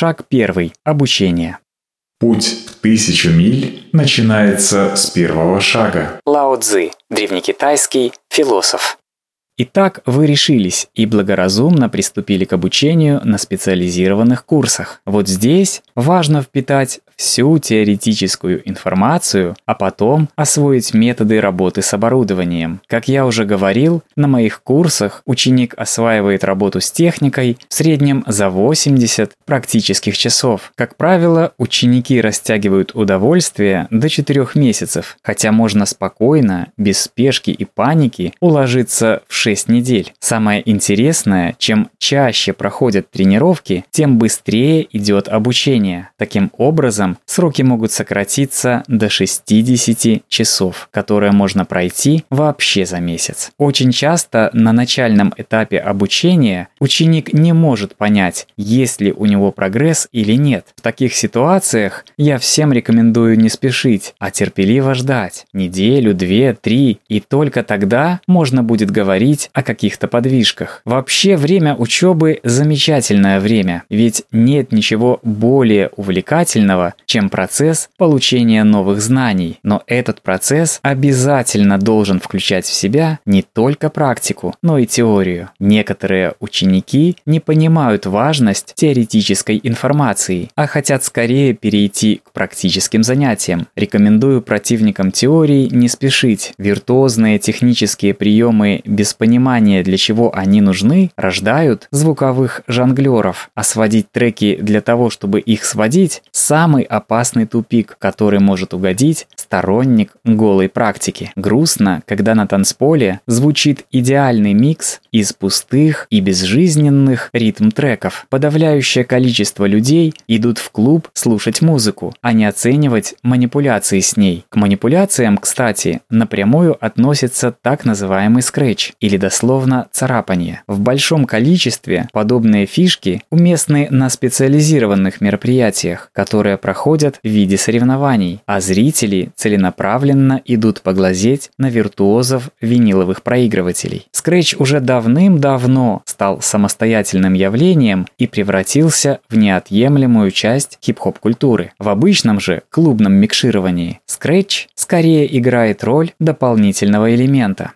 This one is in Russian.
Шаг первый. Обучение. Путь тысячу миль начинается с первого шага. Лао Цзи, древнекитайский философ. Итак, вы решились и благоразумно приступили к обучению на специализированных курсах. Вот здесь важно впитать всю теоретическую информацию, а потом освоить методы работы с оборудованием. Как я уже говорил, на моих курсах ученик осваивает работу с техникой в среднем за 80 практических часов. Как правило, ученики растягивают удовольствие до 4 месяцев, хотя можно спокойно, без спешки и паники уложиться в 6 недель. Самое интересное, чем чаще проходят тренировки, тем быстрее идет обучение. Таким образом, этом сроки могут сократиться до 60 часов, которые можно пройти вообще за месяц. Очень часто на начальном этапе обучения ученик не может понять, есть ли у него прогресс или нет. В таких ситуациях я всем рекомендую не спешить, а терпеливо ждать. Неделю, две, три, и только тогда можно будет говорить о каких-то подвижках. Вообще время учебы замечательное время, ведь нет ничего более увлекательного, чем процесс получения новых знаний. Но этот процесс обязательно должен включать в себя не только практику, но и теорию. Некоторые ученики не понимают важность теоретической информации, а хотят скорее перейти к практическим занятиям. Рекомендую противникам теории не спешить. Виртуозные технические приемы без понимания, для чего они нужны, рождают звуковых жонглеров, а сводить треки для того, чтобы их сводить – самый опасный тупик, который может угодить сторонник голой практики. Грустно, когда на танцполе звучит идеальный микс из пустых и безжизненных ритм-треков. Подавляющее количество людей идут в клуб слушать музыку, а не оценивать манипуляции с ней. К манипуляциям, кстати, напрямую относится так называемый скретч, или дословно царапание. В большом количестве подобные фишки уместны на специализированных мероприятиях, которые проходят в виде соревнований, а зрители целенаправленно идут поглазеть на виртуозов виниловых проигрывателей. Скретч уже давным-давно стал самостоятельным явлением и превратился в неотъемлемую часть хип-хоп культуры. В обычном же клубном микшировании скретч скорее играет роль дополнительного элемента.